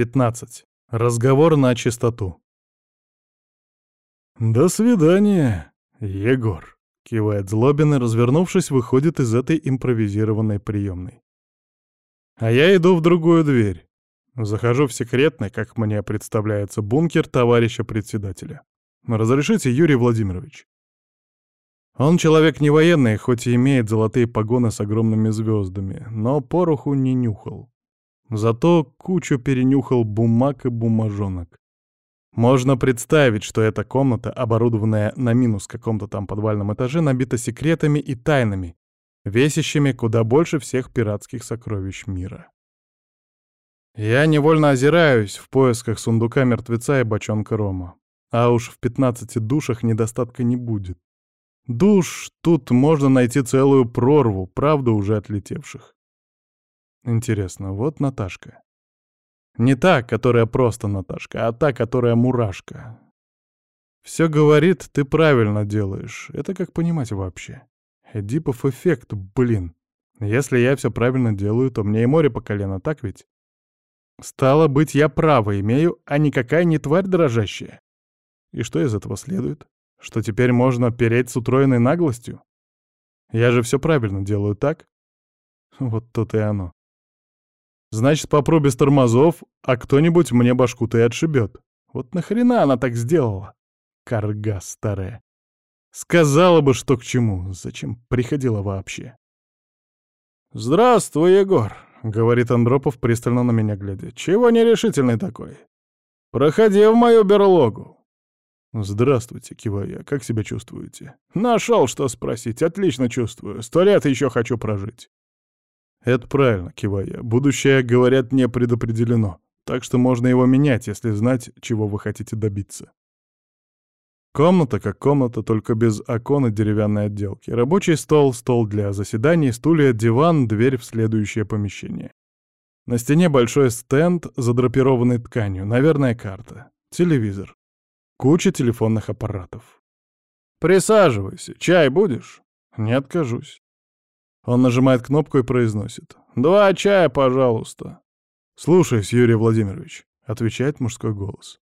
15. Разговор на чистоту. «До свидания, Егор», — кивает Злобин и, развернувшись, выходит из этой импровизированной приемной. А я иду в другую дверь. Захожу в секретный, как мне представляется, бункер товарища председателя. «Разрешите, Юрий Владимирович?» Он человек не военный, хоть и имеет золотые погоны с огромными звездами, но пороху не нюхал. Зато кучу перенюхал бумаг и бумажонок. Можно представить, что эта комната, оборудованная на минус каком-то там подвальном этаже, набита секретами и тайнами, весящими куда больше всех пиратских сокровищ мира. Я невольно озираюсь в поисках сундука мертвеца и бочонка рома. А уж в 15 душах недостатка не будет. Душ тут можно найти целую прорву, правда, уже отлетевших. Интересно, вот Наташка. Не та, которая просто Наташка, а та, которая мурашка. Все говорит, ты правильно делаешь. Это как понимать вообще? Эдипов эффект, блин. Если я все правильно делаю, то мне и море по колено, так ведь? Стало быть, я право имею, а никакая не тварь дрожащая. И что из этого следует? Что теперь можно переть с утроенной наглостью? Я же все правильно делаю, так? Вот тут и оно. Значит, попру без тормозов, а кто-нибудь мне башку-то и отшибет. Вот нахрена она так сделала? Карга старая. Сказала бы, что к чему. Зачем приходила вообще? «Здравствуй, Егор», — говорит Андропов, пристально на меня глядя. «Чего нерешительный такой? Проходи в мою берлогу». «Здравствуйте», — киваю я. «Как себя чувствуете?» «Нашел, что спросить. Отлично чувствую. Сто лет еще хочу прожить». «Это правильно», — киваю я. «Будущее, говорят, не предопределено, так что можно его менять, если знать, чего вы хотите добиться». Комната как комната, только без окон и деревянной отделки. Рабочий стол, стол для заседаний, стулья, диван, дверь в следующее помещение. На стене большой стенд, задрапированный тканью, наверное, карта. Телевизор. Куча телефонных аппаратов. «Присаживайся. Чай будешь?» «Не откажусь». Он нажимает кнопку и произносит. «Два чая, пожалуйста». «Слушаюсь, Юрий Владимирович», — отвечает мужской голос.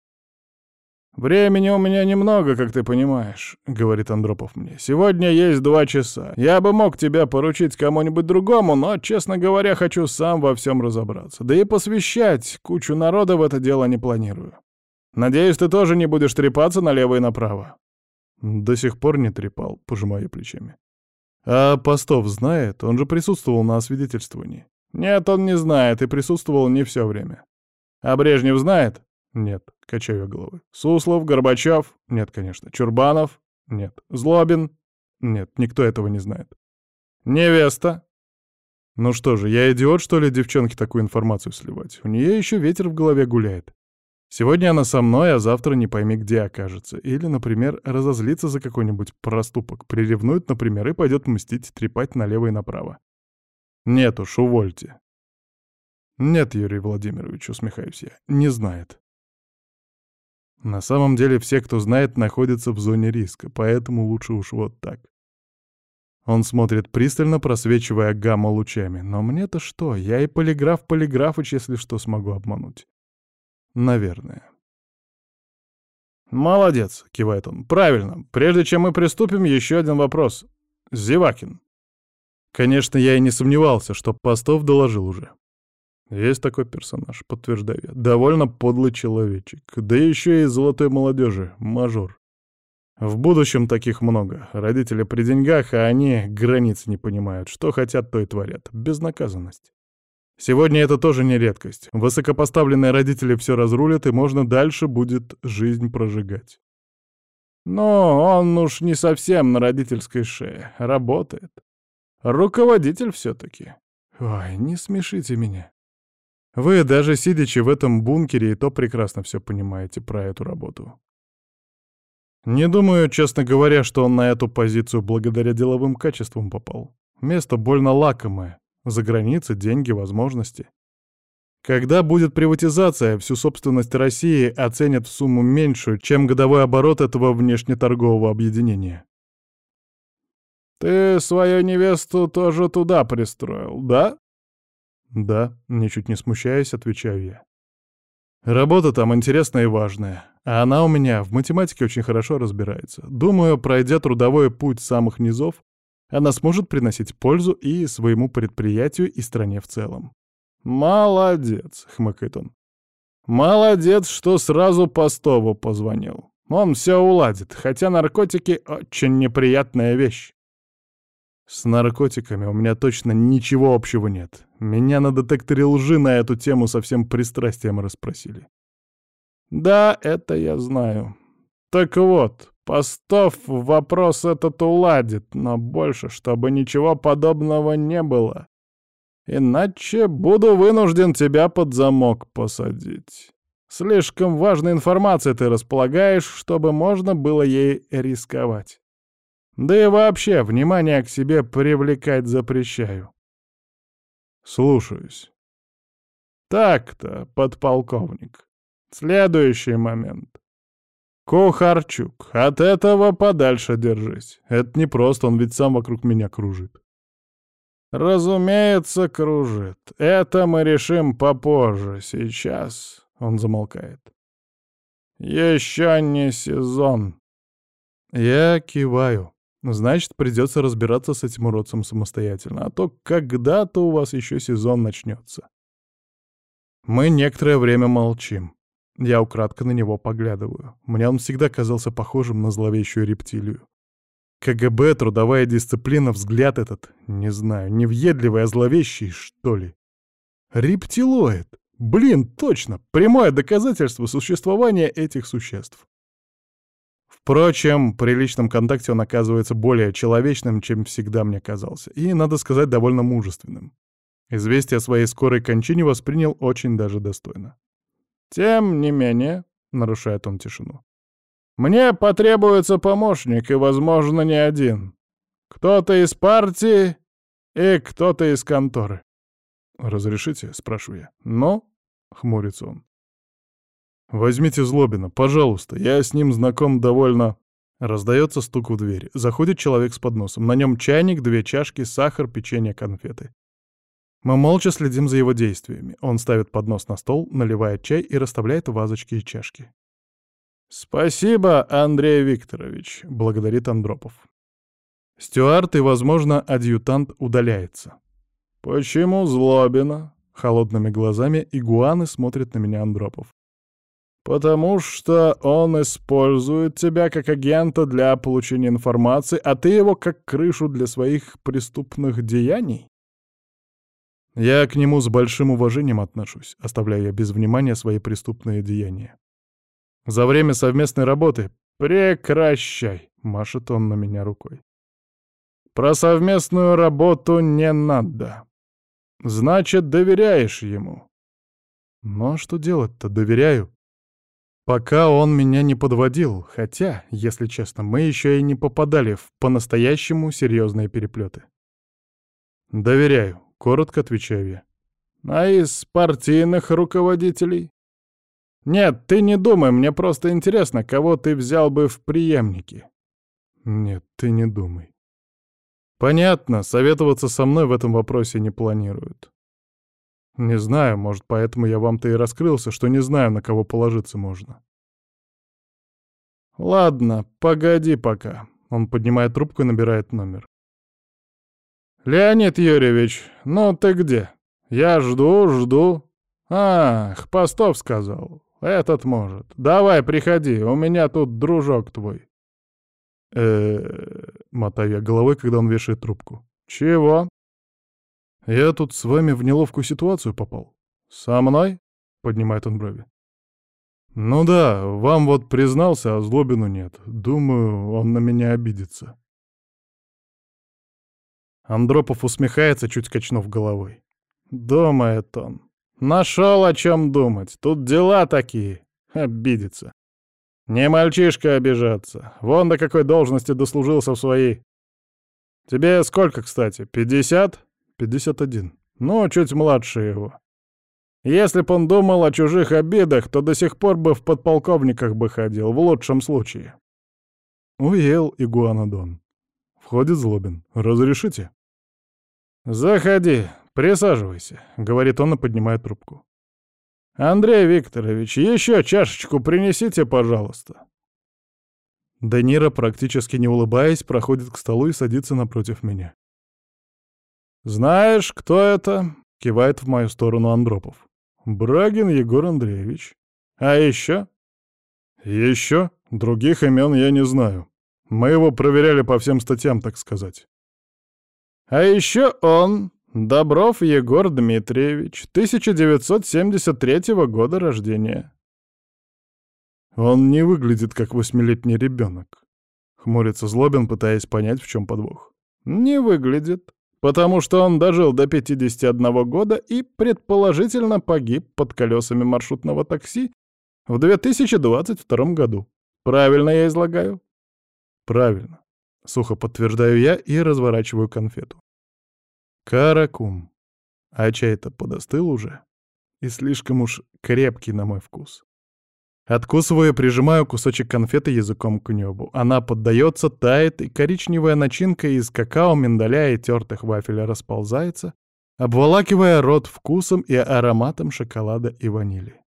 «Времени у меня немного, как ты понимаешь», — говорит Андропов мне. «Сегодня есть два часа. Я бы мог тебя поручить кому-нибудь другому, но, честно говоря, хочу сам во всем разобраться. Да и посвящать кучу народа в это дело не планирую. Надеюсь, ты тоже не будешь трепаться налево и направо». «До сих пор не трепал», — пожимаю плечами. А Постов знает? Он же присутствовал на освидетельствовании. Нет, он не знает и присутствовал не все время. А Брежнев знает? Нет, качаю я головой. Суслов, Горбачев? Нет, конечно. Чурбанов? Нет. Злобин? Нет, никто этого не знает. Невеста? Ну что же, я идиот, что ли, девчонке такую информацию сливать? У нее еще ветер в голове гуляет. Сегодня она со мной, а завтра не пойми где окажется. Или, например, разозлится за какой-нибудь проступок, приревнует, например, и пойдет мстить, трепать налево и направо. Нет уж, увольте. Нет, Юрий Владимирович, усмехаюсь я, не знает. На самом деле все, кто знает, находятся в зоне риска, поэтому лучше уж вот так. Он смотрит пристально, просвечивая гамма-лучами. Но мне-то что? Я и полиграф полиграфыч, если что, смогу обмануть. Наверное. «Молодец», — кивает он. «Правильно. Прежде чем мы приступим, еще один вопрос. Зевакин». Конечно, я и не сомневался, что Постов доложил уже. Есть такой персонаж, подтверждаю я. Довольно подлый человечек. Да еще и золотой молодежи, мажор. В будущем таких много. Родители при деньгах, а они границ не понимают. Что хотят, то и творят. Безнаказанность. Сегодня это тоже не редкость. Высокопоставленные родители все разрулят, и можно дальше будет жизнь прожигать. Но он уж не совсем на родительской шее. Работает. Руководитель все-таки. Ой, не смешите меня. Вы, даже сидячи в этом бункере, и то прекрасно все понимаете про эту работу. Не думаю, честно говоря, что он на эту позицию благодаря деловым качествам попал. Место больно лакомое, за границей деньги, возможности. Когда будет приватизация, всю собственность России оценят в сумму меньшую, чем годовой оборот этого внешнеторгового объединения. «Ты свою невесту тоже туда пристроил, да?» «Да», — ничуть не смущаясь, отвечаю я. Работа там интересная и важная, а она у меня в математике очень хорошо разбирается. Думаю, пройдя трудовой путь самых низов, она сможет приносить пользу и своему предприятию, и стране в целом. «Молодец», — хмыкает он. «Молодец, что сразу Постову позвонил. Он все уладит, хотя наркотики — очень неприятная вещь». «С наркотиками у меня точно ничего общего нет. Меня на детекторе лжи на эту тему со всем пристрастием расспросили». «Да, это я знаю. Так вот, Постов вопрос этот уладит, но больше, чтобы ничего подобного не было. Иначе буду вынужден тебя под замок посадить. Слишком важной информацией ты располагаешь, чтобы можно было ей рисковать. Да и вообще, внимание к себе привлекать запрещаю. Слушаюсь. Так-то, подполковник. Следующий момент. Кухарчук, от этого подальше держись. Это не просто, он ведь сам вокруг меня кружит. Разумеется, кружит. Это мы решим попозже. Сейчас он замолкает. Еще не сезон. Я киваю. Значит, придется разбираться с этим уродцем самостоятельно, а то когда-то у вас еще сезон начнется. Мы некоторое время молчим. Я украдко на него поглядываю. Мне он всегда казался похожим на зловещую рептилию. КГБ, трудовая дисциплина, взгляд этот, не знаю, невъедливый, а зловещий, что ли. Рептилоид! Блин, точно! Прямое доказательство существования этих существ. Впрочем, при личном контакте он оказывается более человечным, чем всегда мне казался, и, надо сказать, довольно мужественным. Известие о своей скорой кончине воспринял очень даже достойно. «Тем не менее», — нарушает он тишину, — «мне потребуется помощник, и, возможно, не один. Кто-то из партии и кто-то из конторы». «Разрешите?» — спрашиваю я. «Ну?» — хмурится он. «Возьмите Злобина, пожалуйста, я с ним знаком довольно...» Раздается стук в дверь. Заходит человек с подносом. На нем чайник, две чашки, сахар, печенье, конфеты. Мы молча следим за его действиями. Он ставит поднос на стол, наливает чай и расставляет вазочки и чашки. «Спасибо, Андрей Викторович», — благодарит Андропов. Стюарт и, возможно, адъютант удаляется. «Почему Злобина?» — холодными глазами игуаны смотрит на меня Андропов. «Потому что он использует тебя как агента для получения информации, а ты его как крышу для своих преступных деяний?» Я к нему с большим уважением отношусь, оставляя без внимания свои преступные деяния. За время совместной работы «Прекращай!» — машет он на меня рукой. «Про совместную работу не надо. Значит, доверяешь ему». Но «Ну, что делать-то, доверяю. Пока он меня не подводил, хотя, если честно, мы еще и не попадали в по-настоящему серьезные переплеты. Доверяю. — коротко отвечаю я. «А из партийных руководителей?» «Нет, ты не думай, мне просто интересно, кого ты взял бы в преемники». «Нет, ты не думай». «Понятно, советоваться со мной в этом вопросе не планируют». «Не знаю, может, поэтому я вам-то и раскрылся, что не знаю, на кого положиться можно». «Ладно, погоди пока». Он поднимает трубку и набирает номер. «Леонид Юрьевич, ну ты где? Я жду, жду». «Ах, Постов сказал. Этот может. Давай, приходи, у меня тут дружок твой». э мотаю я головой, когда он вешает трубку. «Чего?» «Я тут с вами в неловкую ситуацию попал». «Со мной?» — поднимает он брови. «Ну да, вам вот признался, а Злобину нет. Думаю, он на меня обидится». Андропов усмехается, чуть качнув головой. Думает он. Нашел о чем думать. Тут дела такие. Обидится. Не мальчишка обижаться. Вон до какой должности дослужился в своей. Тебе сколько, кстати? Пятьдесят? Пятьдесят один. Ну, чуть младше его. Если б он думал о чужих обидах, то до сих пор бы в подполковниках бы ходил, в лучшем случае. Уел Игуанодон. Входит Злобин. «Разрешите?» «Заходи, присаживайся», — говорит он и поднимает трубку. «Андрей Викторович, еще чашечку принесите, пожалуйста». Данира, практически не улыбаясь, проходит к столу и садится напротив меня. «Знаешь, кто это?» — кивает в мою сторону Андропов. «Брагин Егор Андреевич. А еще?» «Еще? Других имен я не знаю. Мы его проверяли по всем статьям, так сказать». «А еще он, Добров Егор Дмитриевич, 1973 года рождения». «Он не выглядит как восьмилетний ребенок», — хмурится Злобин, пытаясь понять, в чем подвох. «Не выглядит», потому что он дожил до 51 года и, предположительно, погиб под колесами маршрутного такси в 2022 году. Правильно я излагаю? Правильно. Сухо подтверждаю я и разворачиваю конфету. Каракум. А чай-то подостыл уже. И слишком уж крепкий на мой вкус. Откусывая, прижимаю кусочек конфеты языком к небу. Она поддается, тает, и коричневая начинка из какао, миндаля и тертых вафеля расползается, обволакивая рот вкусом и ароматом шоколада и ванили.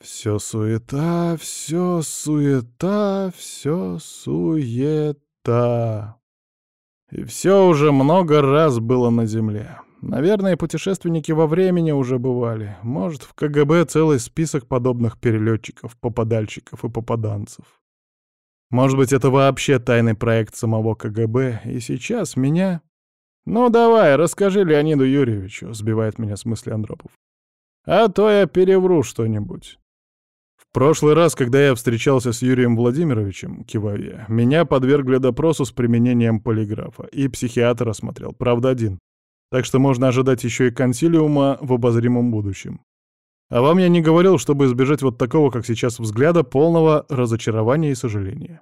Все суета, все суета, все суета. И все уже много раз было на земле. Наверное, путешественники во времени уже бывали. Может, в КГБ целый список подобных перелетчиков, попадальщиков и попаданцев. Может быть, это вообще тайный проект самого КГБ, и сейчас меня... «Ну давай, расскажи Леониду Юрьевичу», — сбивает меня с мысли Андропов. «А то я перевру что-нибудь». Прошлый раз, когда я встречался с Юрием Владимировичем, киваю я, меня подвергли допросу с применением полиграфа, и психиатр осмотрел, правда один, так что можно ожидать еще и консилиума в обозримом будущем. А вам я не говорил, чтобы избежать вот такого, как сейчас, взгляда полного разочарования и сожаления.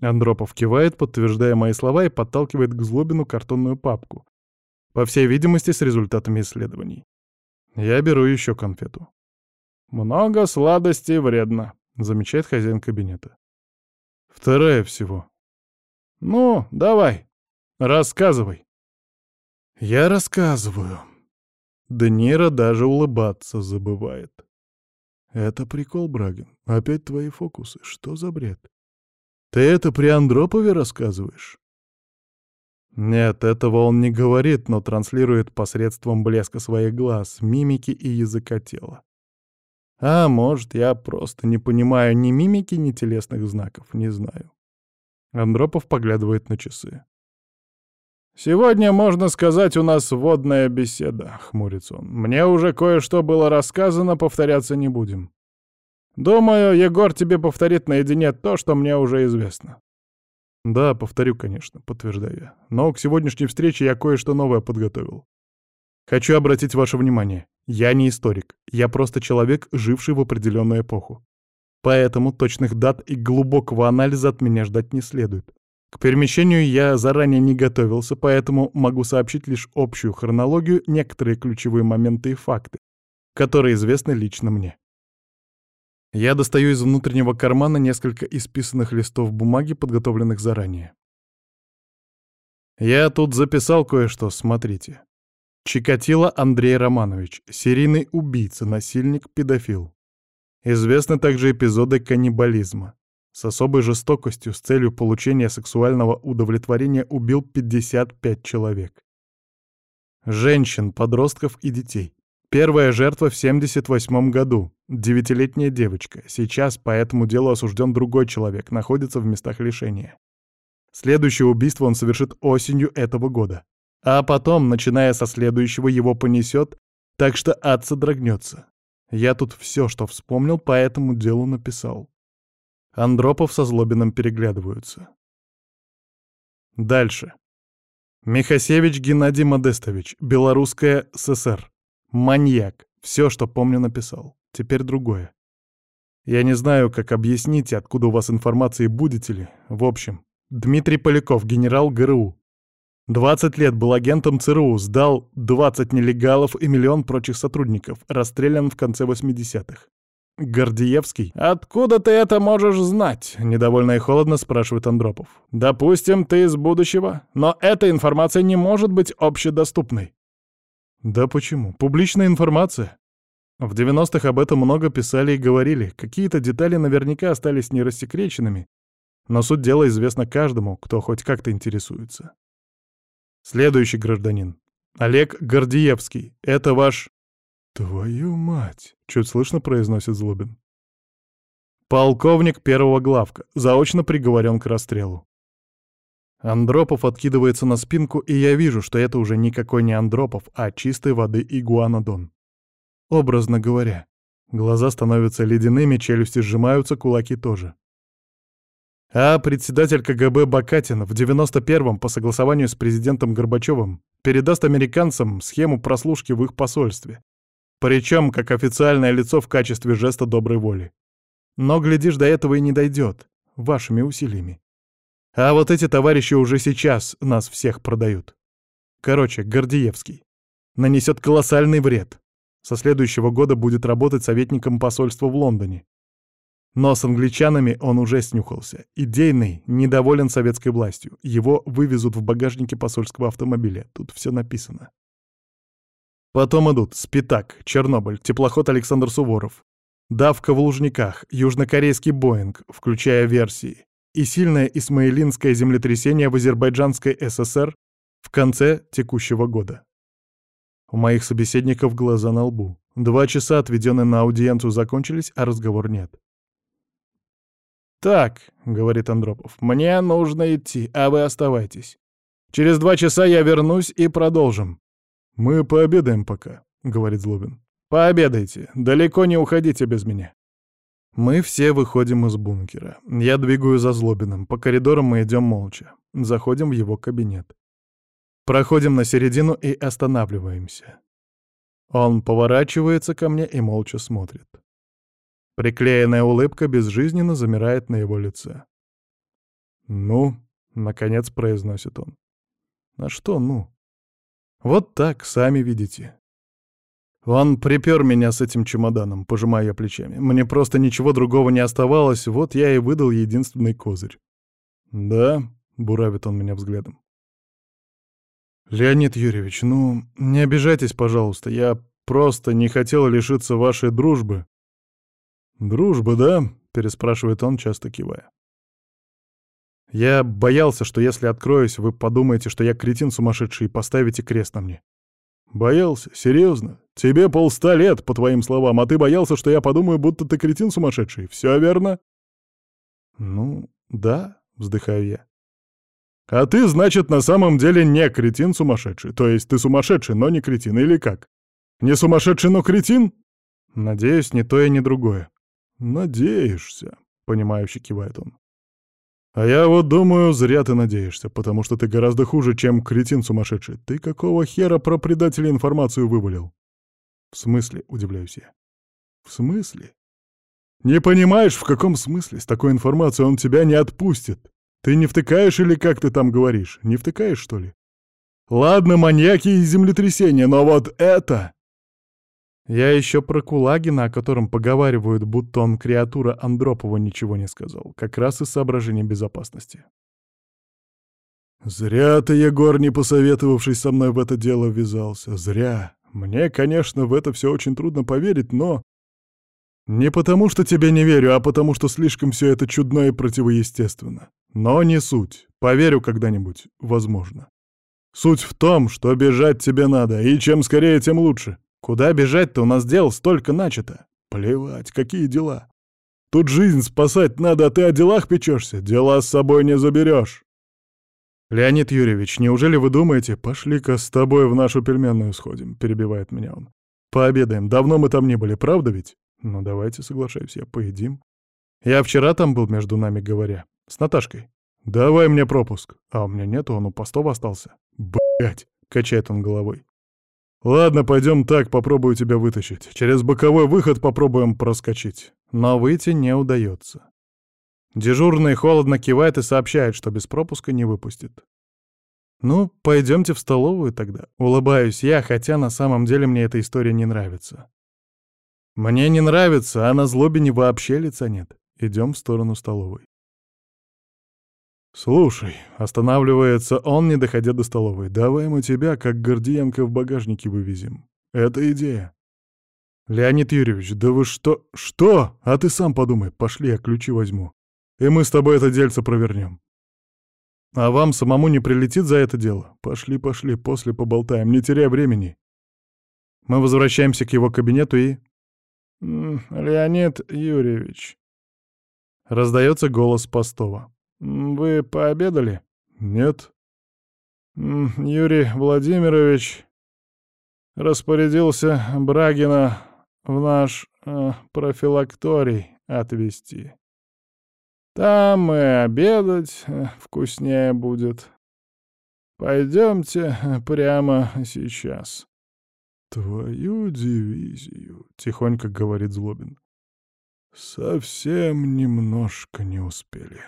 Андропов кивает, подтверждая мои слова, и подталкивает к Злобину картонную папку. По всей видимости, с результатами исследований. Я беру еще конфету. «Много сладостей вредно», — замечает хозяин кабинета. «Вторая всего». «Ну, давай, рассказывай». Я рассказываю. Денира даже улыбаться забывает. Это прикол, Брагин. Опять твои фокусы. Что за бред? Ты это при Андропове рассказываешь? Нет, этого он не говорит, но транслирует посредством блеска своих глаз, мимики и языка тела. А может, я просто не понимаю ни мимики, ни телесных знаков, не знаю. Андропов поглядывает на часы. «Сегодня, можно сказать, у нас водная беседа», — хмурится он. «Мне уже кое-что было рассказано, повторяться не будем. Думаю, Егор тебе повторит наедине то, что мне уже известно». «Да, повторю, конечно», — подтверждаю я. «Но к сегодняшней встрече я кое-что новое подготовил. Хочу обратить ваше внимание. Я не историк, я просто человек, живший в определенную эпоху. Поэтому точных дат и глубокого анализа от меня ждать не следует. К перемещению я заранее не готовился, поэтому могу сообщить лишь общую хронологию, некоторые ключевые моменты и факты, которые известны лично мне. Я достаю из внутреннего кармана несколько исписанных листов бумаги, подготовленных заранее. Я тут записал кое-что, смотрите. Чикатило Андрей Романович, серийный убийца, насильник, педофил. Известны также эпизоды каннибализма с особой жестокостью с целью получения сексуального удовлетворения убил 55 человек. Женщин, подростков и детей. Первая жертва в 78 году, девятилетняя девочка. Сейчас по этому делу осужден другой человек, находится в местах лишения. Следующее убийство он совершит осенью этого года. А потом, начиная со следующего, его понесет, так что ад содрогнется. Я тут все, что вспомнил, по этому делу написал. Андропов со Злобиным переглядываются. Дальше. Михасевич Геннадий Модестович, Белорусская ССР. Маньяк. Все, что помню, написал. Теперь другое. Я не знаю, как объяснить, откуда у вас информация и будете ли. В общем, Дмитрий Поляков, генерал ГРУ. 20 лет был агентом ЦРУ, сдал 20 нелегалов и миллион прочих сотрудников, расстрелян в конце 80-х. Гордиевский. «Откуда ты это можешь знать?» — недовольно и холодно спрашивает Андропов. «Допустим, ты из будущего, но эта информация не может быть общедоступной». «Да почему? Публичная информация. В 90-х об этом много писали и говорили. Какие-то детали наверняка остались нерассекреченными, но суть дела известна каждому, кто хоть как-то интересуется. Следующий гражданин. Олег Гордиевский. Это ваш... «Твою мать!» — чуть слышно произносит Злобин. Полковник первого главка, заочно приговорен к расстрелу. Андропов откидывается на спинку, и я вижу, что это уже никакой не Андропов, а чистой воды игуанодон. Образно говоря. Глаза становятся ледяными, челюсти сжимаются, кулаки тоже. А председатель КГБ Бакатин в 91-м по согласованию с президентом Горбачевым передаст американцам схему прослушки в их посольстве. Причем как официальное лицо в качестве жеста доброй воли. Но, глядишь, до этого и не дойдет. Вашими усилиями. А вот эти товарищи уже сейчас нас всех продают. Короче, Гордеевский. Нанесет колоссальный вред. Со следующего года будет работать советником посольства в Лондоне. Но с англичанами он уже снюхался. Идейный, недоволен советской властью. Его вывезут в багажнике посольского автомобиля. Тут все написано. Потом идут Спитак, Чернобыль, теплоход Александр Суворов, давка в Лужниках, южнокорейский Боинг, включая версии, и сильное исмаилинское землетрясение в Азербайджанской ССР в конце текущего года. У моих собеседников глаза на лбу. Два часа, отведенные на аудиенцию, закончились, а разговор нет. «Так», — говорит Андропов, — «мне нужно идти, а вы оставайтесь. Через два часа я вернусь и продолжим». «Мы пообедаем пока», — говорит Злобин. «Пообедайте. Далеко не уходите без меня». Мы все выходим из бункера. Я двигаю за Злобиным. По коридорам мы идем молча. Заходим в его кабинет. Проходим на середину и останавливаемся. Он поворачивается ко мне и молча смотрит. Приклеенная улыбка безжизненно замирает на его лице. «Ну», — наконец произносит он. «А что «ну»?» «Вот так, сами видите». Он припер меня с этим чемоданом, пожимая плечами. Мне просто ничего другого не оставалось, вот я и выдал единственный козырь. «Да», — буравит он меня взглядом. «Леонид Юрьевич, ну, не обижайтесь, пожалуйста, я просто не хотел лишиться вашей дружбы «Дружба, да?» — переспрашивает он, часто кивая. «Я боялся, что если откроюсь, вы подумаете, что я кретин сумасшедший и поставите крест на мне». «Боялся? Серьезно? Тебе полста лет, по твоим словам, а ты боялся, что я подумаю, будто ты кретин сумасшедший. Все верно?» «Ну, да», — вздыхаю я. «А ты, значит, на самом деле не кретин сумасшедший. То есть ты сумасшедший, но не кретин, или как? Не сумасшедший, но кретин?» «Надеюсь, ни то и ни другое». «Надеешься», — понимающе кивает он. «А я вот думаю, зря ты надеешься, потому что ты гораздо хуже, чем кретин сумасшедший. Ты какого хера про предателя информацию вывалил?» «В смысле?» — удивляюсь я. «В смысле?» «Не понимаешь, в каком смысле? С такой информацией он тебя не отпустит. Ты не втыкаешь или как ты там говоришь? Не втыкаешь, что ли? Ладно, маньяки и землетрясения, но вот это...» Я еще про Кулагина, о котором поговаривают, будто он креатура Андропова, ничего не сказал. Как раз из соображения безопасности. «Зря ты, Егор, не посоветовавшись со мной в это дело, ввязался. Зря. Мне, конечно, в это все очень трудно поверить, но... Не потому, что тебе не верю, а потому, что слишком все это чудно и противоестественно. Но не суть. Поверю когда-нибудь. Возможно. Суть в том, что бежать тебе надо, и чем скорее, тем лучше. Куда бежать-то? У нас дел столько начато. Плевать, какие дела. Тут жизнь спасать надо, а ты о делах печешься. Дела с собой не заберешь. Леонид Юрьевич, неужели вы думаете, пошли-ка с тобой в нашу пельменную сходим, перебивает меня он. Пообедаем. Давно мы там не были, правда ведь? Ну давайте, соглашаюсь я, поедим. Я вчера там был, между нами говоря. С Наташкой. Давай мне пропуск. А у меня нету, он у Постова остался. Блять, качает он головой. «Ладно, пойдем так, попробую тебя вытащить. Через боковой выход попробуем проскочить». Но выйти не удается. Дежурный холодно кивает и сообщает, что без пропуска не выпустит. «Ну, пойдемте в столовую тогда». Улыбаюсь я, хотя на самом деле мне эта история не нравится. Мне не нравится, а на злобине вообще лица нет. Идем в сторону столовой. «Слушай», — останавливается он, не доходя до столовой, — «давай мы тебя, как Гордиенко, в багажнике вывезем. Это идея». «Леонид Юрьевич, да вы что? Что? А ты сам подумай. Пошли, я ключи возьму. И мы с тобой это дельце провернем. А вам самому не прилетит за это дело? Пошли, пошли, после поболтаем, не теряя времени». Мы возвращаемся к его кабинету и... «Леонид Юрьевич», — раздается голос Постова. «Вы пообедали?» «Нет». «Юрий Владимирович распорядился Брагина в наш э, профилакторий отвезти. Там и обедать э, вкуснее будет. Пойдемте э, прямо сейчас. «Твою дивизию», — тихонько говорит Злобин. «Совсем немножко не успели».